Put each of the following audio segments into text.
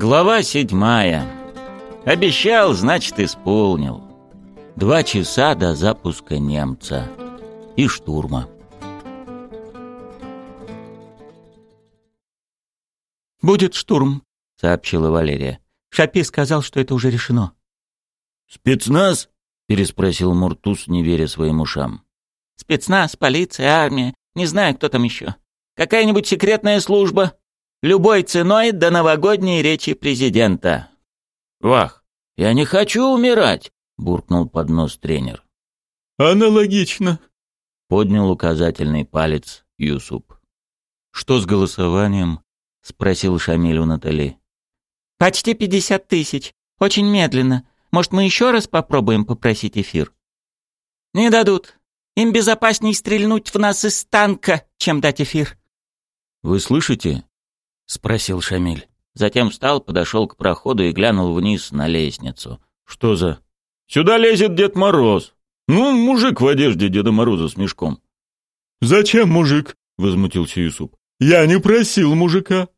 Глава седьмая. Обещал, значит, исполнил. Два часа до запуска немца и штурма. «Будет штурм», — сообщила Валерия. «Шапи сказал, что это уже решено». «Спецназ?» — переспросил Муртуз, не веря своим ушам. «Спецназ, полиция, армия. Не знаю, кто там еще. Какая-нибудь секретная служба. Любой ценой до новогодней речи президента». «Вах, я не хочу умирать!» — буркнул под нос тренер. «Аналогично», — поднял указательный палец Юсуп. «Что с голосованием?» — спросил Шамиль у Натали. «Почти пятьдесят тысяч. Очень медленно. Может, мы еще раз попробуем попросить эфир?» «Не дадут. Им безопасней стрельнуть в нас из танка, чем дать эфир». «Вы слышите?» — спросил Шамиль. Затем встал, подошел к проходу и глянул вниз на лестницу. «Что за...» «Сюда лезет Дед Мороз. Ну, мужик в одежде Деда Мороза с мешком». «Зачем мужик?» — возмутился Юсуп. «Я не просил мужика».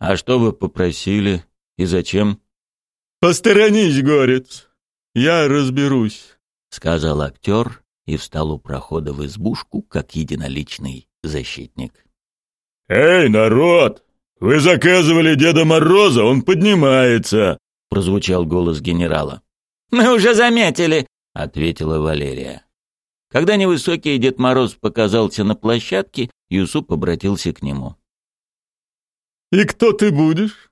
«А что вы попросили? И зачем?» «Посторонись, горец, я разберусь», — сказал актер и встал у прохода в избушку, как единоличный защитник. «Эй, народ! Вы заказывали Деда Мороза, он поднимается!» — прозвучал голос генерала. «Мы уже заметили», — ответила Валерия. Когда невысокий Дед Мороз показался на площадке, Юсуп обратился к нему. «И кто ты будешь?»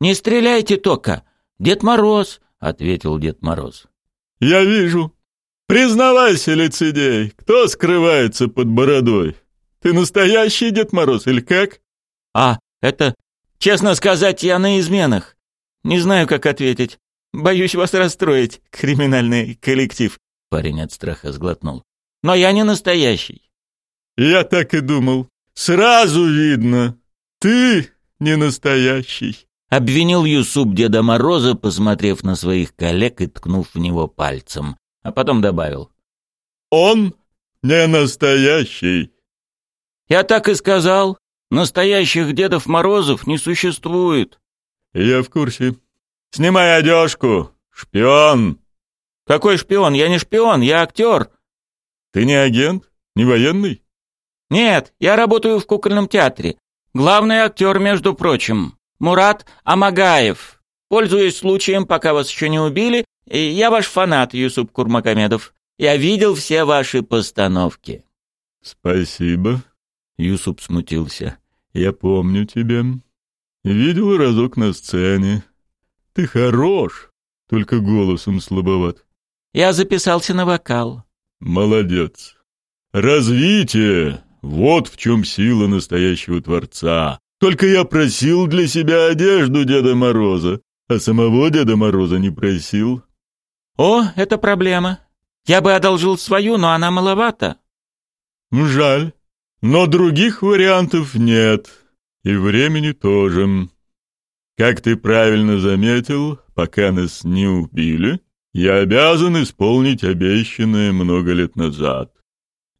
«Не стреляйте только! Дед Мороз!» — ответил Дед Мороз. «Я вижу. Признавайся, лицедей, кто скрывается под бородой? Ты настоящий Дед Мороз или как?» «А, это... Честно сказать, я на изменах. Не знаю, как ответить. Боюсь вас расстроить, криминальный коллектив». Парень от страха сглотнул. «Но я не настоящий». «Я так и думал. Сразу видно. Ты не настоящий», — обвинил Юсуп Деда Мороза, посмотрев на своих коллег и ткнув в него пальцем, а потом добавил. «Он не настоящий». «Я так и сказал. Настоящих Дедов Морозов не существует». «Я в курсе. Снимай одежку, шпион». «Какой шпион? Я не шпион, я актер». «Ты не агент? Не военный?» «Нет, я работаю в кукольном театре. Главный актер, между прочим. Мурат Амагаев. Пользуясь случаем, пока вас еще не убили, я ваш фанат, Юсуп Курмакамедов. Я видел все ваши постановки». «Спасибо», — Юсуп смутился. «Я помню тебя. Видел разок на сцене. Ты хорош, только голосом слабоват». «Я записался на вокал». «Молодец. Развитие вот в чем сила настоящего Творца. Только я просил для себя одежду Деда Мороза, а самого Деда Мороза не просил. О, это проблема. Я бы одолжил свою, но она маловата. Жаль. Но других вариантов нет. И времени тоже. Как ты правильно заметил, пока нас не убили, я обязан исполнить обещанное много лет назад.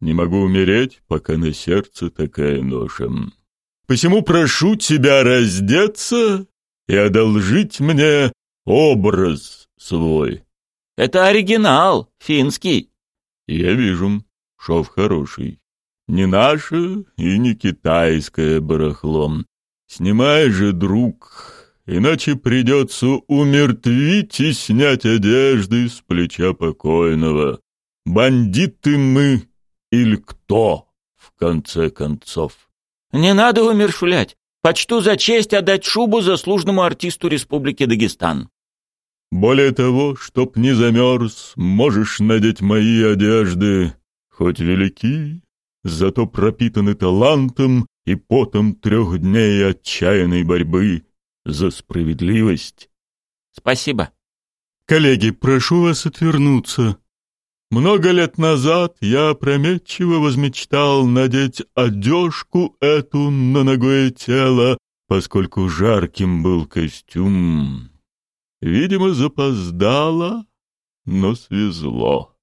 Не могу умереть, пока на сердце такая ноша. Посему прошу тебя раздеться и одолжить мне образ свой. Это оригинал, финский. Я вижу, шов хороший. Не наше и не китайское барахло. Снимай же, друг, иначе придется умертвить и снять одежды с плеча покойного. Бандиты мы или кто, в конце концов? Не надо умершвлять. Почту за честь отдать шубу заслуженному артисту Республики Дагестан. Более того, чтоб не замерз, можешь надеть мои одежды, хоть велики, зато пропитаны талантом и потом трех дней отчаянной борьбы за справедливость. Спасибо. Коллеги, прошу вас отвернуться. Много лет назад я опрометчиво возмечтал надеть одежку эту на ногое тело, поскольку жарким был костюм. Видимо, запоздало, но свезло.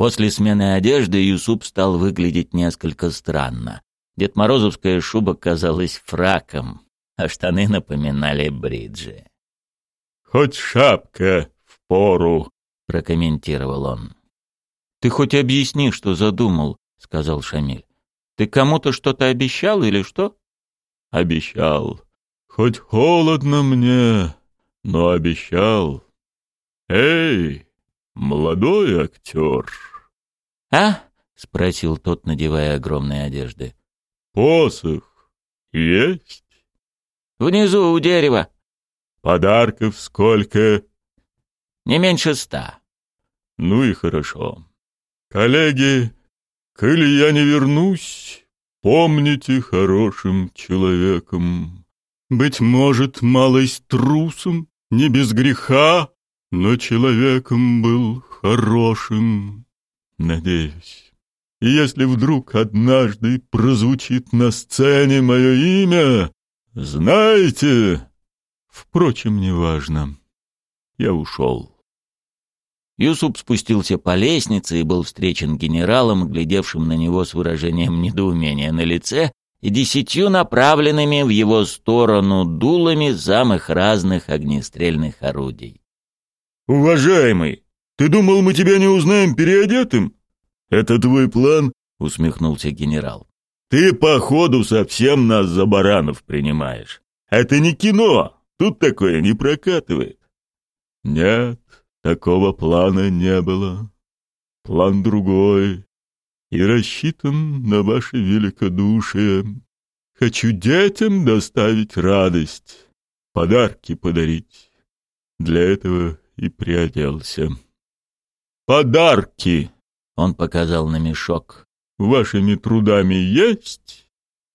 После смены одежды Юсуп стал выглядеть несколько странно. Дед Морозовская шуба казалась фраком, а штаны напоминали бриджи. «Хоть шапка в пору», — прокомментировал он. «Ты хоть объясни, что задумал», — сказал Шамиль. «Ты кому-то что-то обещал или что?» «Обещал. Хоть холодно мне, но обещал. Эй, молодой актер!» «А?» — спросил тот, надевая огромные одежды. «Посох есть?» «Внизу, у дерева». «Подарков сколько?» «Не меньше ста». «Ну и хорошо. Коллеги, коли я не вернусь, помните хорошим человеком. Быть может, малость трусом, не без греха, но человеком был хорошим, надеюсь. И если вдруг однажды прозвучит на сцене мое имя, знаете... Впрочем, неважно. Я ушел. Юсуп спустился по лестнице и был встречен генералом, глядевшим на него с выражением недоумения на лице и десятью направленными в его сторону дулами самых разных огнестрельных орудий. «Уважаемый, ты думал, мы тебя не узнаем переодетым?» «Это твой план?» — усмехнулся генерал. «Ты, походу, совсем нас за баранов принимаешь. Это не кино, тут такое не прокатывает». «Нет, такого плана не было. План другой и рассчитан на ваше великодушие. Хочу детям доставить радость, подарки подарить. Для этого и приоделся. «Подарки!» — он показал на мешок. «Вашими трудами есть?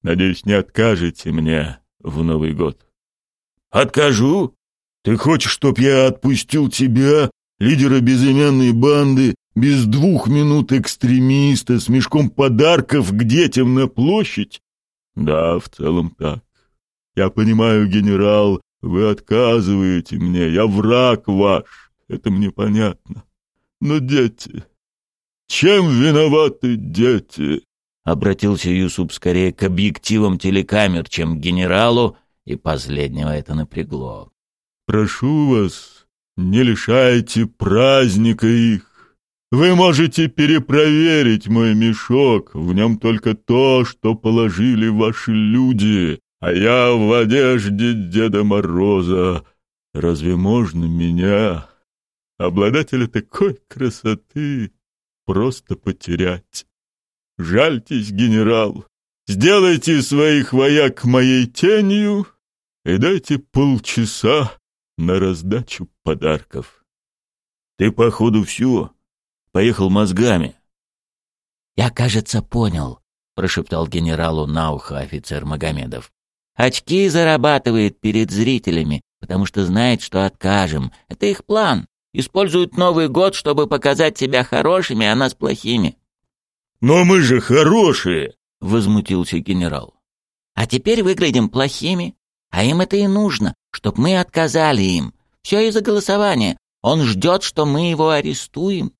Надеюсь, не откажете мне в Новый год». «Откажу? Ты хочешь, чтоб я отпустил тебя, лидера безымянной банды, без двух минут экстремиста, с мешком подарков к детям на площадь?» «Да, в целом так. Я понимаю, генерал, вы отказываете мне, я враг ваш, это мне понятно. Но дети... Чем виноваты дети? Обратился Юсуп скорее к объективам телекамер, чем к генералу, и последнего это напрягло. Прошу вас, не лишайте праздника их. Вы можете перепроверить мой мешок, в нем только то, что положили ваши люди а я в одежде Деда Мороза. Разве можно меня, обладателя такой красоты, просто потерять? Жальтесь, генерал, сделайте своих вояк моей тенью и дайте полчаса на раздачу подарков. Ты, походу, все, поехал мозгами. Я, кажется, понял, прошептал генералу на ухо офицер Магомедов. Очки зарабатывает перед зрителями, потому что знает, что откажем. Это их план. Используют Новый год, чтобы показать себя хорошими, а нас плохими. «Но мы же хорошие!» — возмутился генерал. «А теперь выглядим плохими. А им это и нужно, чтоб мы отказали им. Все из-за голосования. Он ждет, что мы его арестуем.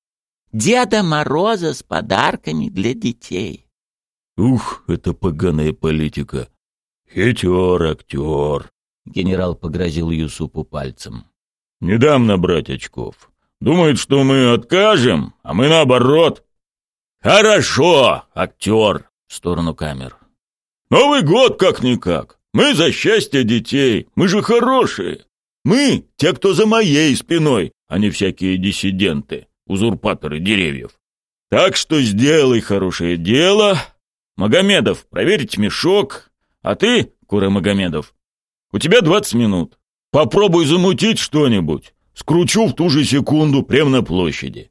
Деда Мороза с подарками для детей». «Ух, это поганая политика!» «Хитер актер», — генерал погрозил Юсупу пальцем. «Не дам набрать очков. Думает, что мы откажем, а мы наоборот». «Хорошо, актер», — в сторону камер. «Новый год как-никак. Мы за счастье детей. Мы же хорошие. Мы — те, кто за моей спиной, а не всякие диссиденты, узурпаторы деревьев. Так что сделай хорошее дело. Магомедов, проверить мешок, а ты, Кура Магомедов, у тебя двадцать минут. Попробуй замутить что-нибудь. Скручу в ту же секунду прямо на площади.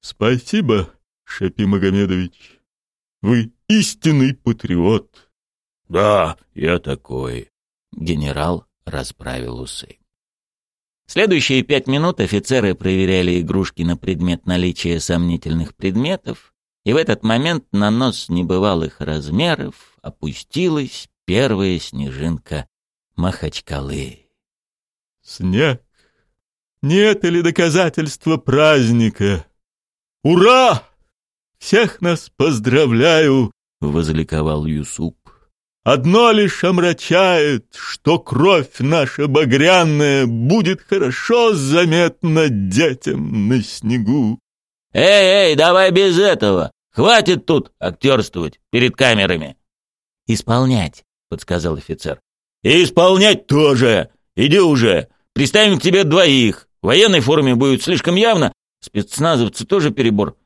Спасибо, Шапи Магомедович. Вы истинный патриот. Да, я такой. Генерал расправил усы. Следующие пять минут офицеры проверяли игрушки на предмет наличия сомнительных предметов, и в этот момент на нос небывалых размеров опустилась первая снежинка Махачкалы. Снег. Нет ли доказательства праздника? Ура! Всех нас поздравляю, возликовал Юсуп. Одно лишь омрачает, что кровь наша багряная будет хорошо заметна детям на снегу. «Эй, эй, давай без этого! Хватит тут актерствовать перед камерами!» «Исполнять», — подсказал офицер. «И исполнять тоже! Иди уже! Приставим к тебе двоих! В военной форме будет слишком явно, спецназовцы тоже перебор.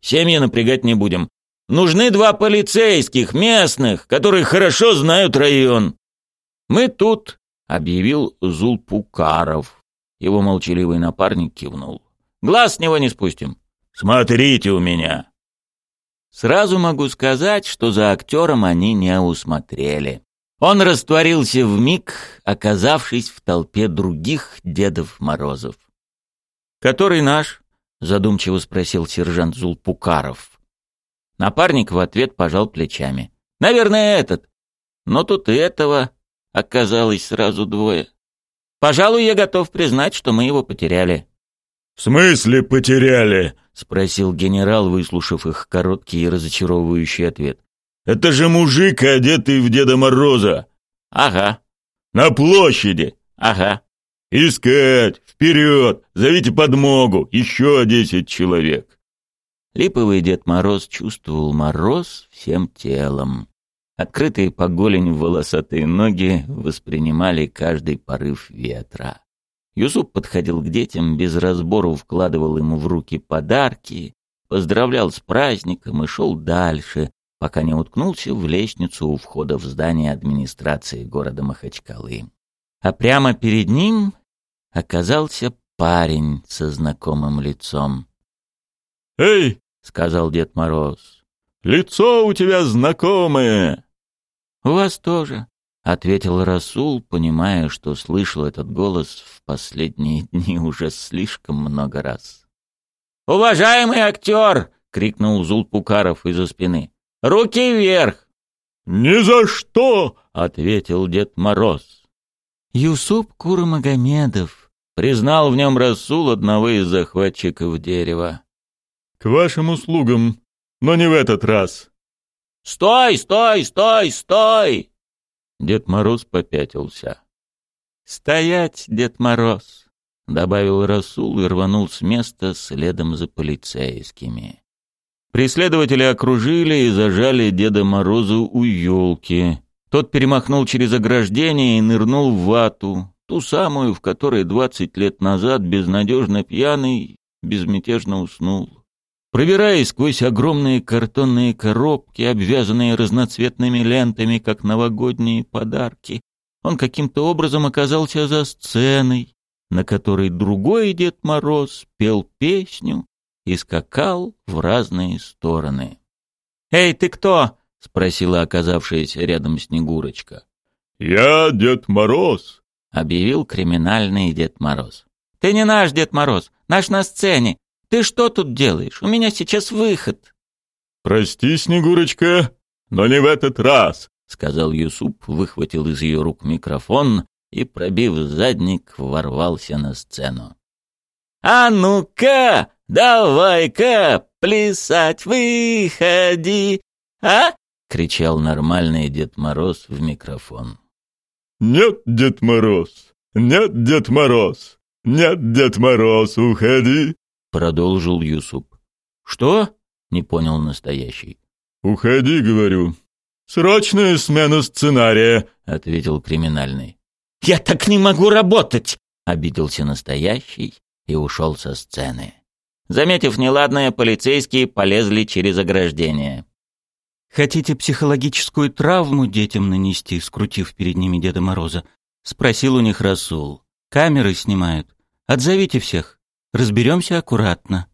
Семьи напрягать не будем. Нужны два полицейских, местных, которые хорошо знают район. Мы тут, объявил Зулпукаров. Его молчаливый напарник кивнул. Глаз с него не спустим. Смотрите у меня. Сразу могу сказать, что за актером они не усмотрели. Он растворился в миг, оказавшись в толпе других Дедов Морозов. «Который наш?» — задумчиво спросил сержант Зулпукаров. Напарник в ответ пожал плечами. «Наверное, этот. Но тут и этого оказалось сразу двое. Пожалуй, я готов признать, что мы его потеряли». «В смысле потеряли?» — спросил генерал, выслушав их короткий и разочаровывающий ответ. «Это же мужик, одетый в Деда Мороза!» «Ага». «На площади?» «Ага». «Искать! Вперед! Зовите подмогу! Еще десять человек!» Липовый Дед Мороз чувствовал мороз всем телом. Открытые по голень волосатые ноги воспринимали каждый порыв ветра. Юсуп подходил к детям, без разбору вкладывал ему в руки подарки, поздравлял с праздником и шел дальше, пока не уткнулся в лестницу у входа в здание администрации города Махачкалы. А прямо перед ним оказался парень со знакомым лицом. «Эй, сказал Дед Мороз. «Лицо у тебя знакомое!» «У вас тоже», — ответил Расул, понимая, что слышал этот голос в последние дни уже слишком много раз. «Уважаемый актер!» — крикнул Зулпукаров из-за спины. «Руки вверх!» «Ни за что!» — ответил Дед Мороз. «Юсуп Курмагомедов», — признал в нем Расул одного из захватчиков дерева. «К вашим услугам, но не в этот раз». «Стой, стой, стой, стой!» Дед Мороз попятился. «Стоять, Дед Мороз!» — добавил Расул и рванул с места следом за полицейскими. Преследователи окружили и зажали Деда Морозу у елки. Тот перемахнул через ограждение и нырнул в вату, ту самую, в которой двадцать лет назад безнадежно пьяный безмятежно уснул. Пробираясь сквозь огромные картонные коробки, обвязанные разноцветными лентами, как новогодние подарки, он каким-то образом оказался за сценой, на которой другой Дед Мороз пел песню и скакал в разные стороны. «Эй, ты кто?» — спросила оказавшаяся рядом Снегурочка. «Я Дед Мороз», — объявил криминальный Дед Мороз. «Ты не наш Дед Мороз, наш на сцене. Ты что тут делаешь? У меня сейчас выход. Прости, Снегурочка, но не в этот раз, сказал Юсуп, выхватил из ее рук микрофон и, пробив задник, ворвался на сцену. «А ну-ка, давай-ка, плясать выходи, а?» — кричал нормальный Дед Мороз в микрофон. «Нет, Дед Мороз, нет, Дед Мороз, нет, Дед Мороз, уходи, — продолжил Юсуп. «Что?» — не понял настоящий. «Уходи, говорю. Срочная смена сценария», — ответил криминальный. «Я так не могу работать!» — обиделся настоящий и ушел со сцены. Заметив неладное, полицейские полезли через ограждение. «Хотите психологическую травму детям нанести, скрутив перед ними Деда Мороза?» — спросил у них Расул. «Камеры снимают. Отзовите всех». Разберемся аккуратно».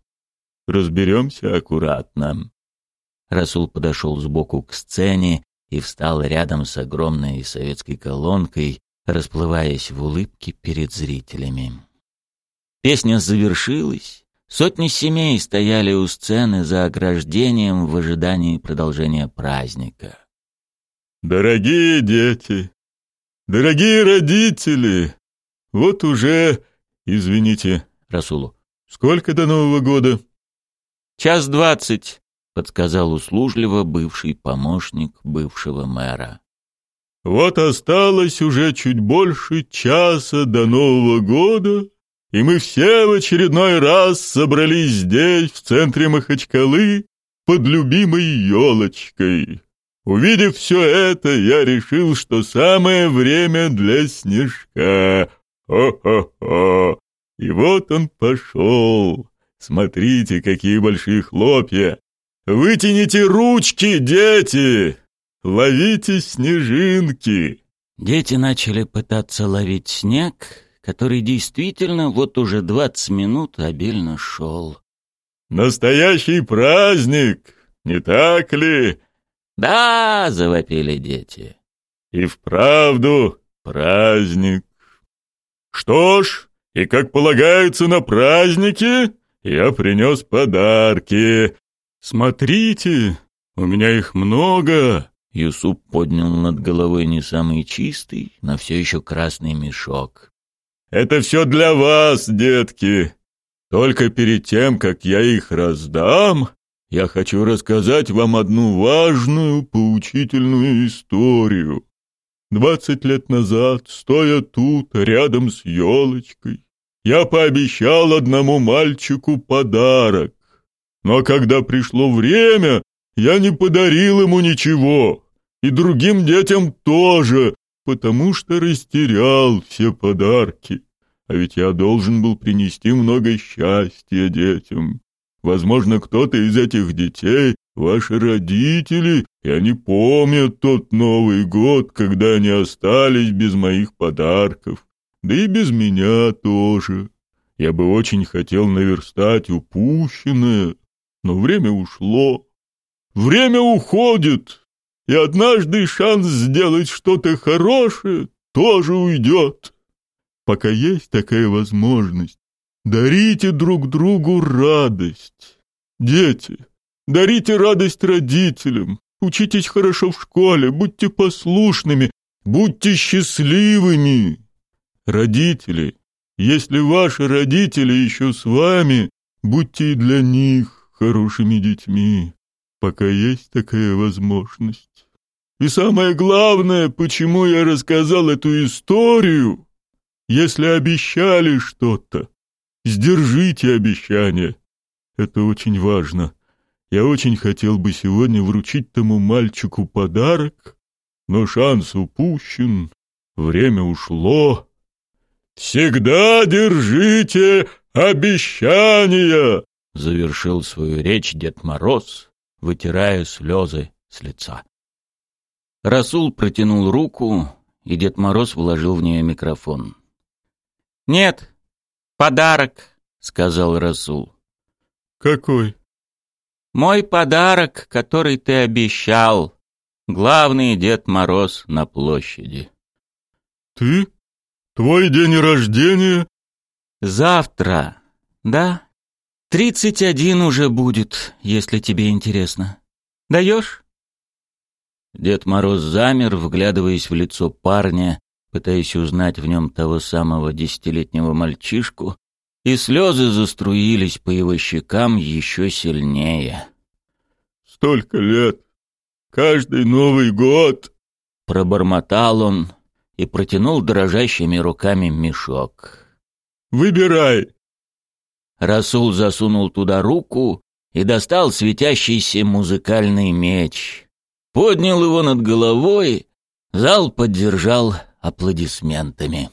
«Разберемся аккуратно». Расул подошел сбоку к сцене и встал рядом с огромной советской колонкой, расплываясь в улыбке перед зрителями. Песня завершилась. Сотни семей стояли у сцены за ограждением в ожидании продолжения праздника. «Дорогие дети! Дорогие родители! Вот уже, извините, Расулу. «Сколько до Нового года?» «Час двадцать», — подсказал услужливо бывший помощник бывшего мэра. Вот осталось уже чуть больше часа до Нового года, и мы все в очередной раз собрались здесь, в центре Махачкалы, под любимой елочкой. Увидев все это, я решил, что самое время для снежка. Хо-хо-хо! И вот он пошел. Смотрите, какие большие хлопья! Вытяните ручки, дети! Ловите снежинки!» Дети начали пытаться ловить снег, который действительно вот уже двадцать минут обильно шел. «Настоящий праздник, не так ли?» «Да!» — завопили дети. «И вправду праздник. Что ж, и как полагается на праздники, я принес подарки. Смотрите, у меня их много». Юсуп поднял над головой не самый чистый, но все еще красный мешок. «Это все для вас, детки. Только перед тем, как я их раздам, я хочу рассказать вам одну важную, поучительную историю. Двадцать лет назад, стоя тут, рядом с елочкой, я пообещал одному мальчику подарок. Но когда пришло время, я не подарил ему ничего, и другим детям тоже, потому что растерял все подарки. А ведь я должен был принести много счастья детям. Возможно, кто-то из этих детей — ваши родители, и они помнят тот Новый год, когда они остались без моих подарков. Да и без меня тоже. Я бы очень хотел наверстать упущенное, но время ушло. Время уходит, и однажды шанс сделать что-то хорошее тоже уйдет. Пока есть такая возможность, дарите друг другу радость. Дети, дарите радость родителям, учитесь хорошо в школе, будьте послушными, будьте счастливыми. Родители, если ваши родители еще с вами, будьте и для них хорошими детьми пока есть такая возможность. И самое главное, почему я рассказал эту историю, если обещали что-то, сдержите обещание. Это очень важно. Я очень хотел бы сегодня вручить тому мальчику подарок, но шанс упущен, время ушло. Всегда держите обещания, завершил свою речь Дед Мороз вытирая слезы с лица. Расул протянул руку, и Дед Мороз вложил в нее микрофон. «Нет, подарок», — сказал Расул. «Какой?» «Мой подарок, который ты обещал. Главный Дед Мороз на площади». «Ты? Твой день рождения?» «Завтра, да?» Тридцать один уже будет, если тебе интересно. Даешь?» Дед Мороз замер, вглядываясь в лицо парня, пытаясь узнать в нем того самого десятилетнего мальчишку, и слезы заструились по его щекам еще сильнее. «Столько лет! Каждый Новый год!» Пробормотал он и протянул дрожащими руками мешок. «Выбирай, Расул засунул туда руку и достал светящийся музыкальный меч. Поднял его над головой, зал поддержал аплодисментами.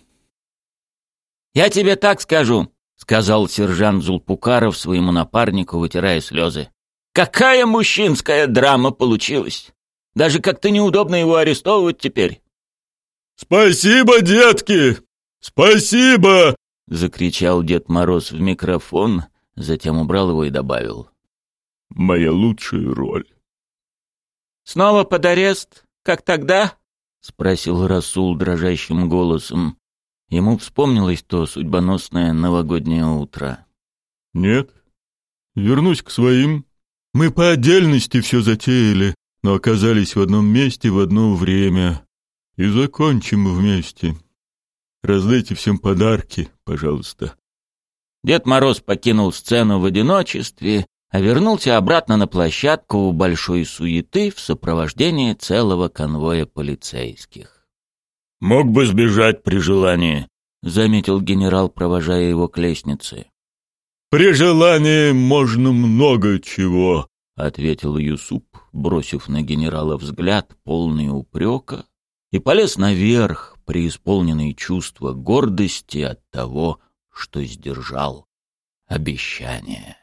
«Я тебе так скажу», — сказал сержант Зулпукаров своему напарнику, вытирая слезы. «Какая мужчинская драма получилась! Даже как-то неудобно его арестовывать теперь». «Спасибо, детки! Спасибо!» Закричал Дед Мороз в микрофон, затем убрал его и добавил. «Моя лучшая роль». «Снова под арест, как тогда?» — спросил Расул дрожащим голосом. Ему вспомнилось то судьбоносное новогоднее утро. «Нет. Вернусь к своим. Мы по отдельности все затеяли, но оказались в одном месте в одно время. И закончим вместе. Раздайте всем подарки, пожалуйста». Дед Мороз покинул сцену в одиночестве, а вернулся обратно на площадку у большой суеты в сопровождении целого конвоя полицейских. Мог бы сбежать при желании, заметил генерал, провожая его к лестнице. При желании можно много чего, ответил Юсуп, бросив на генерала взгляд полный упрека, и полез наверх, преисполненный чувства гордости от того, что сдержал обещание.